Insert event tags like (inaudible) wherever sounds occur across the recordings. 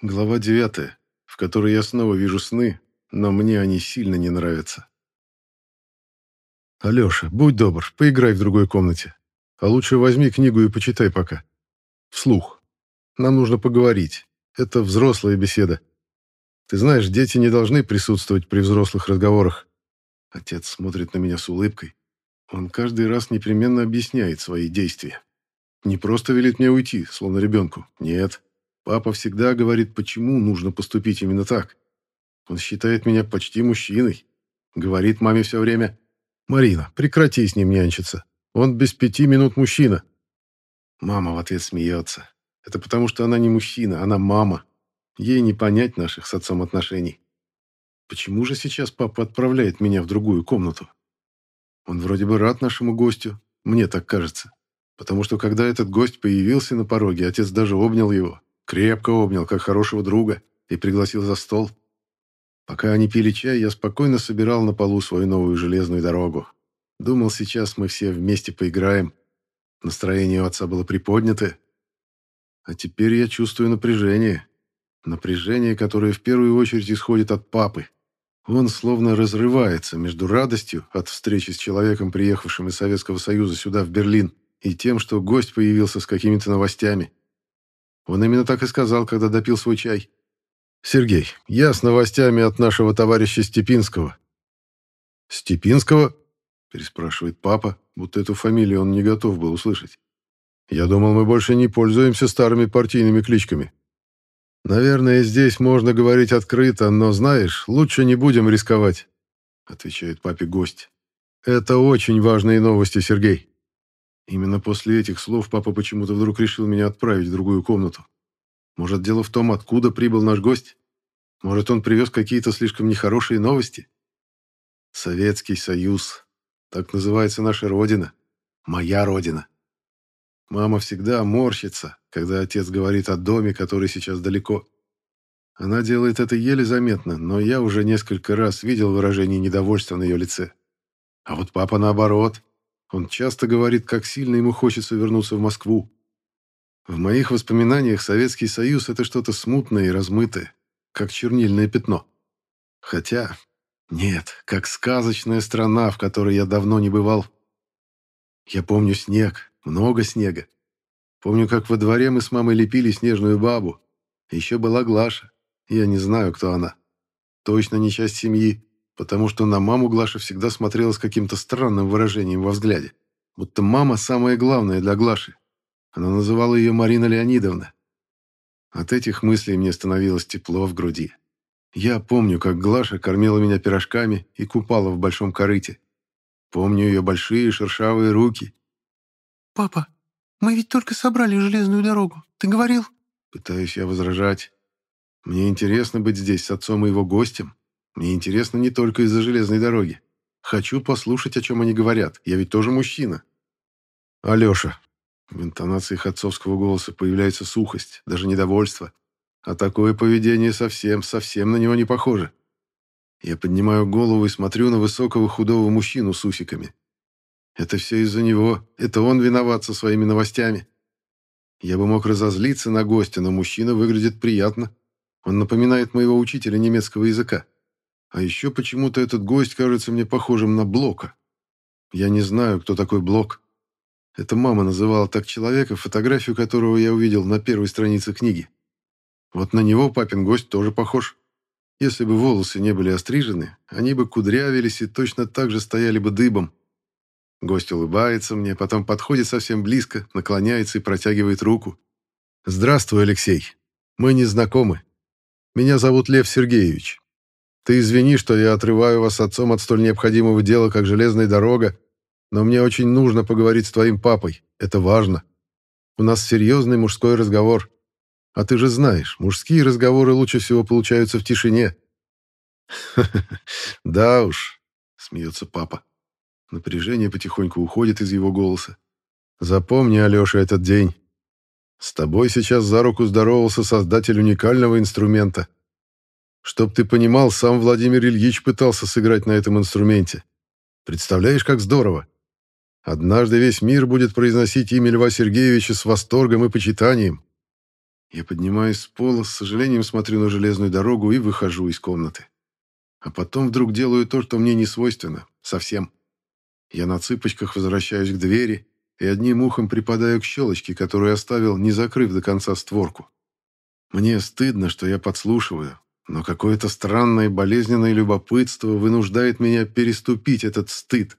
Глава 9, в которой я снова вижу сны, но мне они сильно не нравятся. «Алеша, будь добр, поиграй в другой комнате. А лучше возьми книгу и почитай пока. Вслух. Нам нужно поговорить. Это взрослая беседа. Ты знаешь, дети не должны присутствовать при взрослых разговорах». Отец смотрит на меня с улыбкой. Он каждый раз непременно объясняет свои действия. Не просто велит мне уйти, словно ребенку. Нет. Папа всегда говорит, почему нужно поступить именно так. Он считает меня почти мужчиной. Говорит маме все время, «Марина, прекрати с ним нянчиться. Он без пяти минут мужчина». Мама в ответ смеется. Это потому, что она не мужчина, она мама. Ей не понять наших с отцом отношений. Почему же сейчас папа отправляет меня в другую комнату? Он вроде бы рад нашему гостю, мне так кажется. Потому что когда этот гость появился на пороге, отец даже обнял его. Крепко обнял, как хорошего друга, и пригласил за стол. Пока они пили чай, я спокойно собирал на полу свою новую железную дорогу. Думал, сейчас мы все вместе поиграем. Настроение у отца было приподнятое. А теперь я чувствую напряжение. Напряжение, которое в первую очередь исходит от папы. Он словно разрывается между радостью от встречи с человеком, приехавшим из Советского Союза сюда, в Берлин, и тем, что гость появился с какими-то новостями. Он именно так и сказал, когда допил свой чай. «Сергей, я с новостями от нашего товарища Степинского». «Степинского?» – переспрашивает папа, будто эту фамилию он не готов был услышать. «Я думал, мы больше не пользуемся старыми партийными кличками». «Наверное, здесь можно говорить открыто, но, знаешь, лучше не будем рисковать», – отвечает папе гость. «Это очень важные новости, Сергей». Именно после этих слов папа почему-то вдруг решил меня отправить в другую комнату. Может, дело в том, откуда прибыл наш гость? Может, он привез какие-то слишком нехорошие новости? Советский Союз. Так называется наша родина. Моя родина. Мама всегда морщится, когда отец говорит о доме, который сейчас далеко. Она делает это еле заметно, но я уже несколько раз видел выражение недовольства на ее лице. А вот папа наоборот. Он часто говорит, как сильно ему хочется вернуться в Москву. В моих воспоминаниях Советский Союз — это что-то смутное и размытое, как чернильное пятно. Хотя, нет, как сказочная страна, в которой я давно не бывал. Я помню снег, много снега. Помню, как во дворе мы с мамой лепили снежную бабу. Еще была Глаша. Я не знаю, кто она. Точно не часть семьи, потому что на маму Глаша всегда смотрела с каким-то странным выражением во взгляде. Будто мама самое главное для Глаши. Она называла ее Марина Леонидовна. От этих мыслей мне становилось тепло в груди. Я помню, как Глаша кормила меня пирожками и купала в большом корыте. Помню ее большие шершавые руки. «Папа, мы ведь только собрали железную дорогу. Ты говорил?» Пытаюсь я возражать. Мне интересно быть здесь с отцом и его гостем. Мне интересно не только из-за железной дороги. Хочу послушать, о чем они говорят. Я ведь тоже мужчина. Алеша. В интонациях отцовского голоса появляется сухость, даже недовольство. А такое поведение совсем, совсем на него не похоже. Я поднимаю голову и смотрю на высокого худого мужчину с усиками. Это все из-за него. Это он виноват со своими новостями. Я бы мог разозлиться на гостя, но мужчина выглядит приятно. Он напоминает моего учителя немецкого языка. А еще почему-то этот гость кажется мне похожим на Блока. Я не знаю, кто такой Блок. Это мама называла так человека, фотографию которого я увидел на первой странице книги. Вот на него папин гость тоже похож. Если бы волосы не были острижены, они бы кудрявились и точно так же стояли бы дыбом. Гость улыбается мне, потом подходит совсем близко, наклоняется и протягивает руку. «Здравствуй, Алексей. Мы не знакомы. Меня зовут Лев Сергеевич. Ты извини, что я отрываю вас отцом от столь необходимого дела, как железная дорога, но мне очень нужно поговорить с твоим папой. Это важно. У нас серьезный мужской разговор. А ты же знаешь, мужские разговоры лучше всего получаются в тишине. (laughs) Да уж, смеется папа. Напряжение потихоньку уходит из его голоса. Запомни, Алеша, этот день. С тобой сейчас за руку здоровался создатель уникального инструмента — Чтоб ты понимал, сам Владимир Ильич пытался сыграть на этом инструменте. Представляешь, как здорово? Однажды весь мир будет произносить имя Льва Сергеевича с восторгом и почитанием. Я поднимаюсь с пола, с сожалением смотрю на железную дорогу и выхожу из комнаты. А потом вдруг делаю то, что мне не свойственно. Совсем. Я на цыпочках возвращаюсь к двери и одним ухом припадаю к щелочке, которую оставил, не закрыв до конца створку. Мне стыдно, что я подслушиваю, но какое-то странное болезненное любопытство вынуждает меня переступить этот стыд.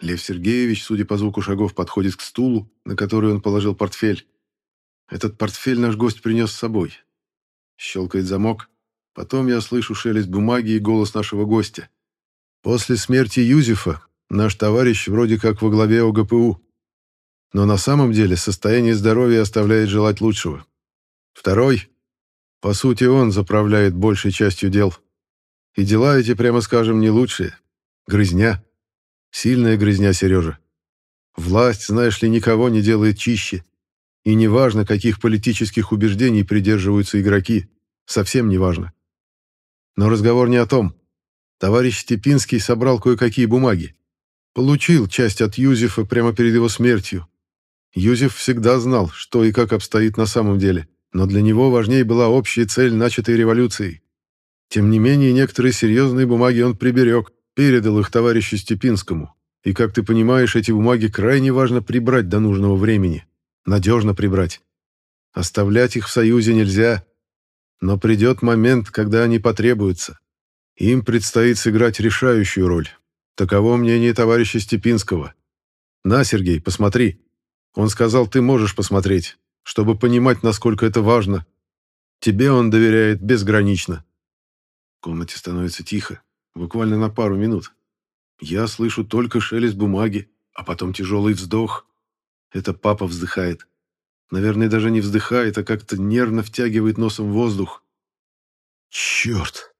Лев Сергеевич, судя по звуку шагов, подходит к стулу, на который он положил портфель. Этот портфель наш гость принес с собой. Щелкает замок. Потом я слышу шелест бумаги и голос нашего гостя. После смерти Юзефа наш товарищ вроде как во главе ОГПУ. Но на самом деле состояние здоровья оставляет желать лучшего. Второй, по сути, он заправляет большей частью дел. И дела эти, прямо скажем, не лучшие. Грызня. Сильная грызня, Сережа. Власть, знаешь ли, никого не делает чище. И неважно, каких политических убеждений придерживаются игроки. Совсем неважно. Но разговор не о том. Товарищ Степинский собрал кое-какие бумаги. Получил часть от Юзефа прямо перед его смертью. Юзеф всегда знал, что и как обстоит на самом деле, но для него важнее была общая цель начатой революцией. Тем не менее, некоторые серьезные бумаги он приберег, передал их товарищу Степинскому. И, как ты понимаешь, эти бумаги крайне важно прибрать до нужного времени. Надежно прибрать. Оставлять их в Союзе нельзя. Но придет момент, когда они потребуются. Им предстоит сыграть решающую роль. Таково мнение товарища Степинского. На, Сергей, посмотри. Он сказал, ты можешь посмотреть, чтобы понимать, насколько это важно. Тебе он доверяет безгранично. В комнате становится тихо, буквально на пару минут. Я слышу только шелест бумаги, а потом тяжелый вздох. Это папа вздыхает. Наверное, даже не вздыхает, а как-то нервно втягивает носом воздух. «Черт!»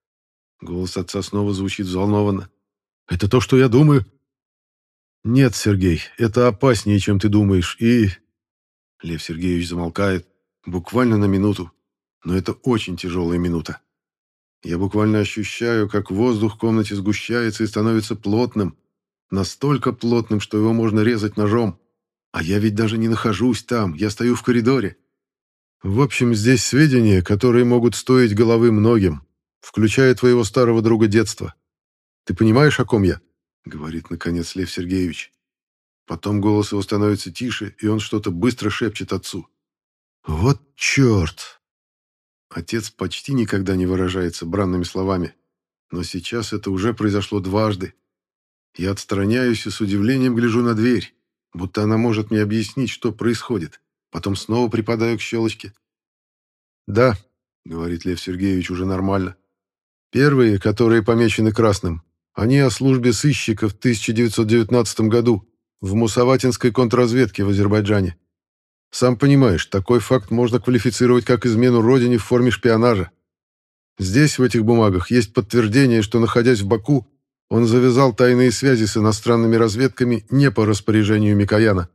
Голос отца снова звучит взволнованно. «Это то, что я думаю?» «Нет, Сергей, это опаснее, чем ты думаешь, и...» Лев Сергеевич замолкает, буквально на минуту, но это очень тяжелая минута. Я буквально ощущаю, как воздух в комнате сгущается и становится плотным, настолько плотным, что его можно резать ножом. А я ведь даже не нахожусь там, я стою в коридоре. В общем, здесь сведения, которые могут стоить головы многим, включая твоего старого друга детства. Ты понимаешь, о ком я? Говорит, наконец, Лев Сергеевич. Потом голос его становится тише, и он что-то быстро шепчет отцу. «Вот черт!» Отец почти никогда не выражается бранными словами, но сейчас это уже произошло дважды. Я отстраняюсь и с удивлением гляжу на дверь будто она может мне объяснить, что происходит. Потом снова припадаю к щелочке. «Да», — говорит Лев Сергеевич уже нормально. «Первые, которые помечены красным, они о службе сыщика в 1919 году в Мусаватинской контрразведке в Азербайджане. Сам понимаешь, такой факт можно квалифицировать как измену родине в форме шпионажа. Здесь, в этих бумагах, есть подтверждение, что, находясь в Баку, он завязал тайные связи с иностранными разведками не по распоряжению Микояна.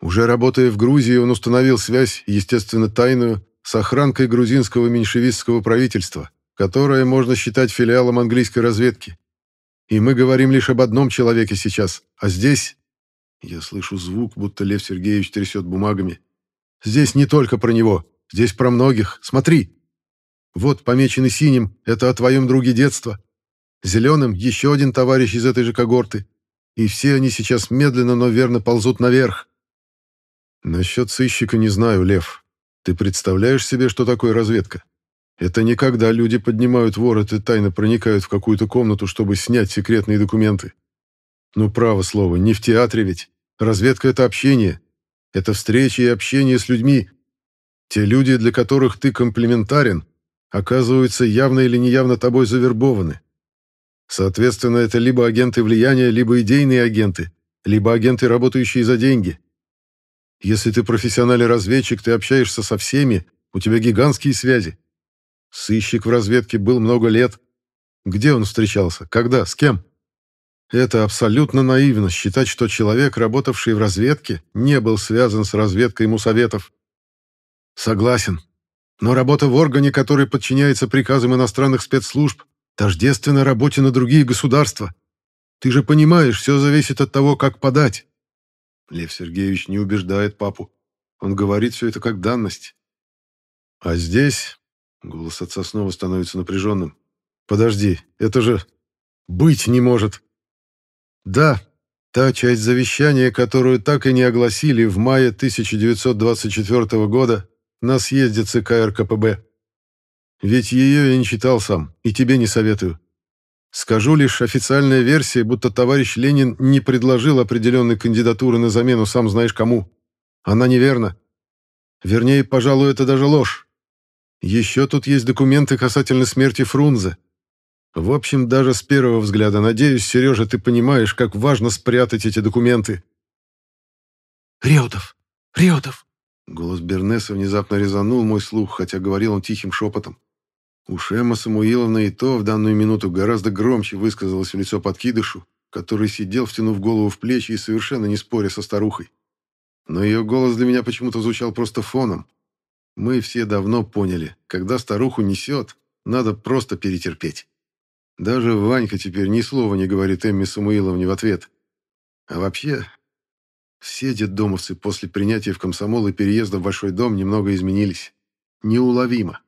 Уже работая в Грузии, он установил связь, естественно, тайную, с охранкой грузинского меньшевистского правительства, которое можно считать филиалом английской разведки. И мы говорим лишь об одном человеке сейчас, а здесь... Я слышу звук, будто Лев Сергеевич трясет бумагами. Здесь не только про него, здесь про многих. Смотри. Вот помеченный синим, это о твоем друге детства, Зеленым еще один товарищ из этой же когорты. И все они сейчас медленно, но верно ползут наверх. Насчет сыщика не знаю, Лев. Ты представляешь себе, что такое разведка? Это не когда люди поднимают ворот и тайно проникают в какую-то комнату, чтобы снять секретные документы. Ну, право слово, не в театре ведь. Разведка — это общение. Это встречи и общение с людьми. Те люди, для которых ты комплементарен, оказываются явно или неявно тобой завербованы. Соответственно, это либо агенты влияния, либо идейные агенты, либо агенты, работающие за деньги. Если ты профессиональный разведчик, ты общаешься со всеми, у тебя гигантские связи. Сыщик в разведке был много лет. Где он встречался? Когда? С кем? Это абсолютно наивно считать, что человек, работавший в разведке, не был связан с разведкой Мусоветов. Согласен. Но работа в органе, который подчиняется приказам иностранных спецслужб, тождественно работе на другие государства. Ты же понимаешь, все зависит от того, как подать. Лев Сергеевич не убеждает папу. Он говорит все это как данность. А здесь... Голос отца снова становится напряженным. Подожди, это же... Быть не может. Да, та часть завещания, которую так и не огласили в мае 1924 года на съезде ЦК РКПБ. Ведь ее я не читал сам, и тебе не советую. Скажу лишь официальная версия, будто товарищ Ленин не предложил определенной кандидатуры на замену сам знаешь кому. Она неверна. Вернее, пожалуй, это даже ложь. Еще тут есть документы касательно смерти Фрунзе. В общем, даже с первого взгляда, надеюсь, Сережа, ты понимаешь, как важно спрятать эти документы. «Реутов! Реутов!» Голос Бернеса внезапно резанул мой слух, хотя говорил он тихим шепотом. Уж Эмма Самуиловна и то в данную минуту гораздо громче высказалась в лицо подкидышу, который сидел, втянув голову в плечи и совершенно не споря со старухой. Но ее голос для меня почему-то звучал просто фоном. Мы все давно поняли, когда старуху несет, надо просто перетерпеть. Даже Ванька теперь ни слова не говорит Эмме Самуиловне в ответ. А вообще, все детдомовцы после принятия в комсомол и переезда в большой дом немного изменились. Неуловимо.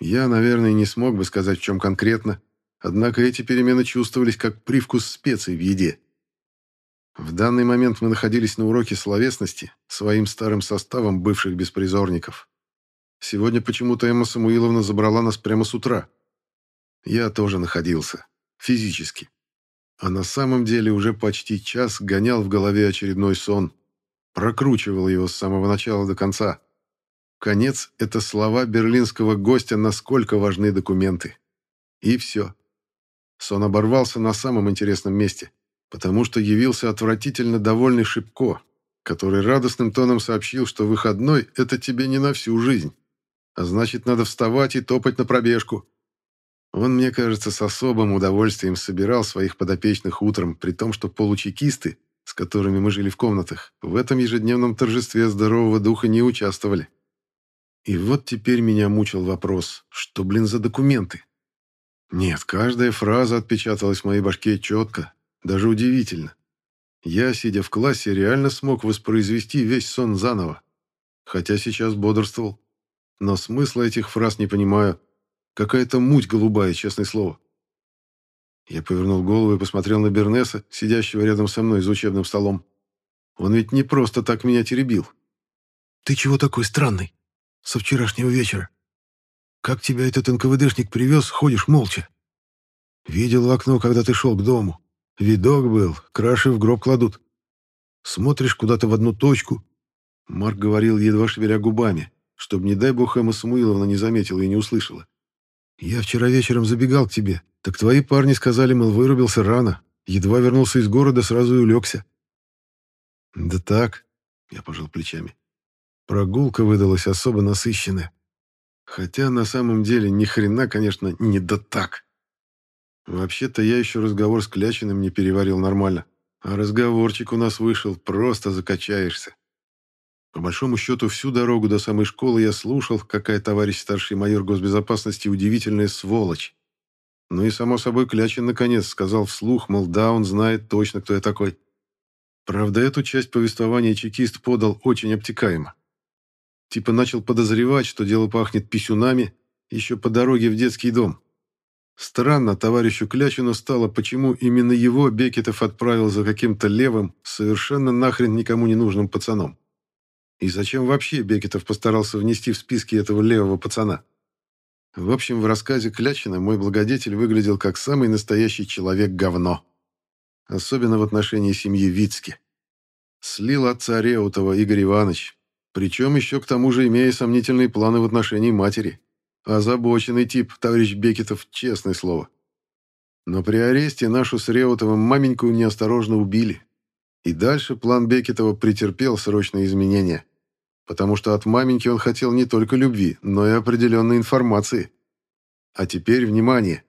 Я, наверное, не смог бы сказать, в чем конкретно, однако эти перемены чувствовались как привкус специй в еде. В данный момент мы находились на уроке словесности своим старым составом бывших беспризорников. Сегодня почему-то Эмма Самуиловна забрала нас прямо с утра. Я тоже находился. Физически. А на самом деле уже почти час гонял в голове очередной сон. Прокручивал его с самого начала до конца. Конец — это слова берлинского гостя, насколько важны документы. И все. Сон оборвался на самом интересном месте, потому что явился отвратительно довольный Шипко, который радостным тоном сообщил, что выходной — это тебе не на всю жизнь, а значит, надо вставать и топать на пробежку. Он, мне кажется, с особым удовольствием собирал своих подопечных утром, при том, что получекисты, с которыми мы жили в комнатах, в этом ежедневном торжестве здорового духа не участвовали. И вот теперь меня мучил вопрос, что, блин, за документы? Нет, каждая фраза отпечаталась в моей башке четко, даже удивительно. Я, сидя в классе, реально смог воспроизвести весь сон заново, хотя сейчас бодрствовал. Но смысла этих фраз не понимаю. Какая-то муть голубая, честное слово. Я повернул голову и посмотрел на Бернеса, сидящего рядом со мной за учебным столом. Он ведь не просто так меня теребил. «Ты чего такой странный?» со вчерашнего вечера. Как тебя этот НКВДшник привез, ходишь молча. Видел в окно, когда ты шел к дому. Видок был, краши в гроб кладут. Смотришь куда-то в одну точку. Марк говорил, едва шевеля губами, чтобы, не дай бог, Эмма Самуиловна не заметила и не услышала. Я вчера вечером забегал к тебе, так твои парни сказали, мол, вырубился рано. Едва вернулся из города, сразу и улегся. Да так, я пожал плечами. Прогулка выдалась особо насыщенная. Хотя на самом деле ни хрена, конечно, не да так. Вообще-то я еще разговор с Клячиным не переварил нормально. А разговорчик у нас вышел, просто закачаешься. По большому счету, всю дорогу до самой школы я слушал, какая товарищ старший майор госбезопасности удивительная сволочь. Ну и, само собой, Клячин наконец сказал вслух, мол, да, он знает точно, кто я такой. Правда, эту часть повествования чекист подал очень обтекаемо. Типа начал подозревать, что дело пахнет писюнами еще по дороге в детский дом. Странно товарищу Клячину стало, почему именно его Бекетов отправил за каким-то левым, совершенно нахрен никому не нужным пацаном. И зачем вообще Бекетов постарался внести в списки этого левого пацана? В общем, в рассказе Клячина мой благодетель выглядел как самый настоящий человек-говно. Особенно в отношении семьи Вицки. Слил отца Реутова Игорь Иванович, причем еще к тому же имея сомнительные планы в отношении матери. Озабоченный тип, товарищ Бекетов, честное слово. Но при аресте нашу с Реутовым маменьку неосторожно убили. И дальше план Бекетова претерпел срочные изменения. Потому что от маменьки он хотел не только любви, но и определенной информации. А теперь внимание.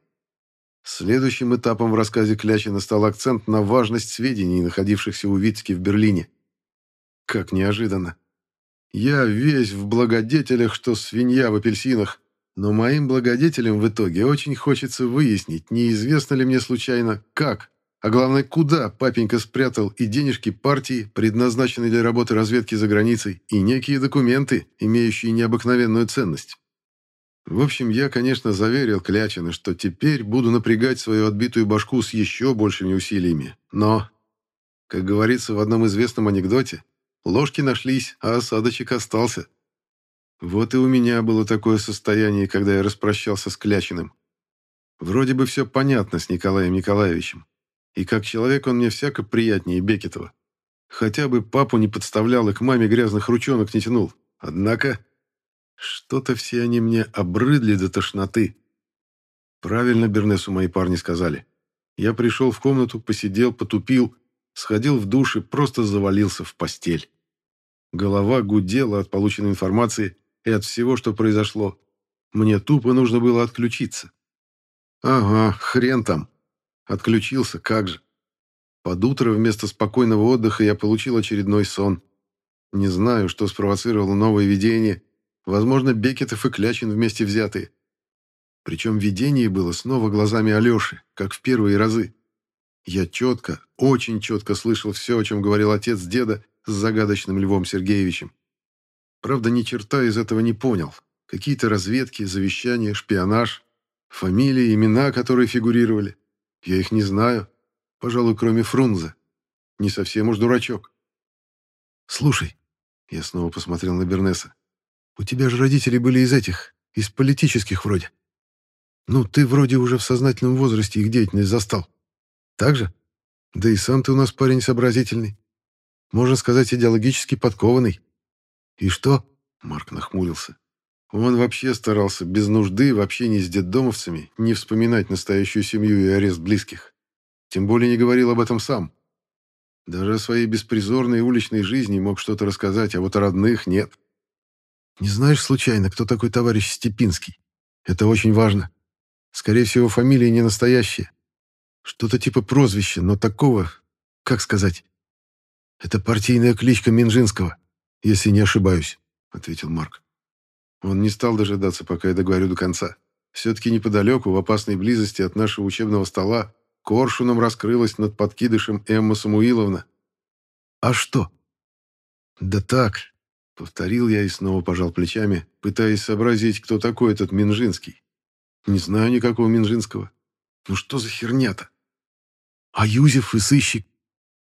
Следующим этапом в рассказе Клячина стал акцент на важность сведений, находившихся у Вицки в Берлине. Как неожиданно. Я весь в благодетелях, что свинья в апельсинах, но моим благодетелям в итоге очень хочется выяснить, неизвестно ли мне случайно, как А главное, куда папенька спрятал и денежки партии, предназначенные для работы разведки за границей, и некие документы, имеющие необыкновенную ценность. В общем, я, конечно, заверил Клячина, что теперь буду напрягать свою отбитую башку с еще большими усилиями. Но, как говорится в одном известном анекдоте, ложки нашлись, а осадочек остался. Вот и у меня было такое состояние, когда я распрощался с Клячиным. Вроде бы все понятно с Николаем Николаевичем. И как человек он мне всяко приятнее Бекетова. Хотя бы папу не подставлял и к маме грязных ручонок не тянул. Однако, что-то все они мне обрыдли до тошноты. Правильно Бернесу мои парни сказали. Я пришел в комнату, посидел, потупил, сходил в душ и просто завалился в постель. Голова гудела от полученной информации и от всего, что произошло. Мне тупо нужно было отключиться. Ага, хрен там. Отключился, как же. Под утро вместо спокойного отдыха я получил очередной сон. Не знаю, что спровоцировало новое видение. Возможно, Бекетов и Клячин вместе взятые. Причем видение было снова глазами Алеши, как в первые разы. Я четко, очень четко слышал все, о чем говорил отец деда с загадочным Львом Сергеевичем. Правда, ни черта из этого не понял. Какие-то разведки, завещания, шпионаж, фамилии, имена, которые фигурировали. Я их не знаю. Пожалуй, кроме Фрунзе. Не совсем уж дурачок. Слушай, я снова посмотрел на Бернеса. У тебя же родители были из этих, из политических вроде. Ну, ты вроде уже в сознательном возрасте их деятельность застал. Так же? Да и сам ты у нас парень сообразительный. Можно сказать, идеологически подкованный. И что? Марк нахмурился. Он вообще старался без нужды в общении с детдомовцами не вспоминать настоящую семью и арест близких. Тем более не говорил об этом сам. Даже о своей беспризорной уличной жизни мог что-то рассказать, а вот о родных нет. Не знаешь случайно, кто такой товарищ Степинский? Это очень важно. Скорее всего, фамилия не настоящая. Что-то типа прозвища, но такого, как сказать? Это партийная кличка Минжинского, если не ошибаюсь, ответил Марк. Он не стал дожидаться, пока я договорю до конца. Все-таки неподалеку, в опасной близости от нашего учебного стола, коршуном раскрылась над подкидышем Эмма Самуиловна. «А что?» «Да так», — повторил я и снова пожал плечами, пытаясь сообразить, кто такой этот Минжинский. «Не знаю никакого Минжинского. Ну что за херня-то?» «А Юзеф и сыщик?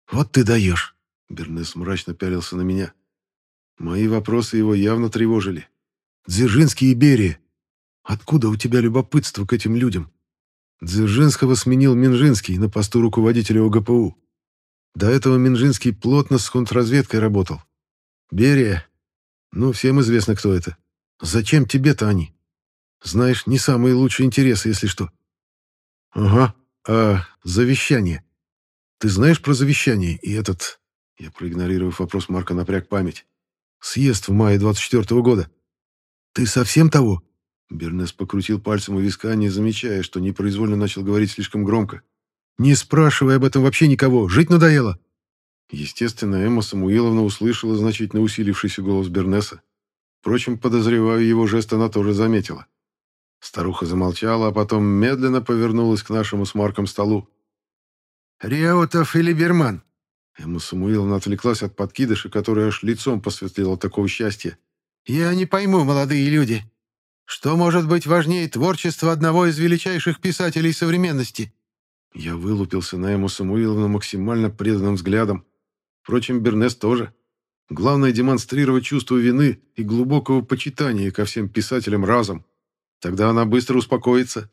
Вот ты даешь!» Бернес мрачно пялился на меня. Мои вопросы его явно тревожили. Дзержинский и Берия. Откуда у тебя любопытство к этим людям? Дзержинского сменил Минжинский на посту руководителя ОГПУ. До этого Минжинский плотно с контрразведкой работал. Берия. Ну, всем известно, кто это. Зачем тебе-то они? Знаешь, не самые лучшие интересы, если что. Ага. А завещание? Ты знаешь про завещание и этот... Я, проигнорировав вопрос Марка, напряг память. Съезд в мае 24 -го года. «Ты совсем того?» Бернес покрутил пальцем у виска, не замечая, что непроизвольно начал говорить слишком громко. «Не спрашивай об этом вообще никого. Жить надоело». Естественно, Эмма Самуиловна услышала значительно усилившийся голос Бернеса. Впрочем, подозреваю, его жест она тоже заметила. Старуха замолчала, а потом медленно повернулась к нашему с Марком столу. «Реутов или Берман?» Эмма Самуиловна отвлеклась от подкидыша, который аж лицом посветлел от такого счастья. «Я не пойму, молодые люди, что может быть важнее творчества одного из величайших писателей современности?» Я вылупился на Эму Самуиловну максимально преданным взглядом. Впрочем, Бернес тоже. Главное — демонстрировать чувство вины и глубокого почитания ко всем писателям разом. Тогда она быстро успокоится.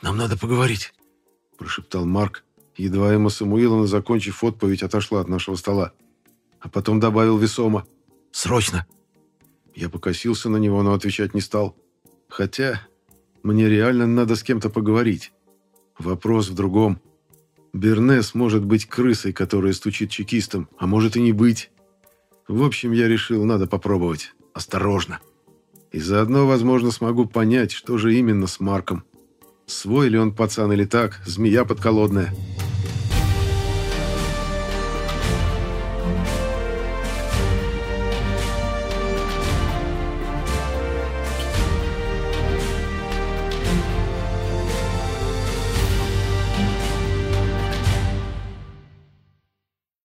«Нам надо поговорить», — прошептал Марк. Едва Эмма Самуиловна, закончив отповедь, отошла от нашего стола. А потом добавил весомо. «Срочно!» Я покосился на него, но отвечать не стал. Хотя мне реально надо с кем-то поговорить. Вопрос в другом. Бернес может быть крысой, которая стучит чекистам, а может и не быть. В общем, я решил, надо попробовать. Осторожно. И заодно, возможно, смогу понять, что же именно с Марком. Свой ли он пацан или так, змея подколодная.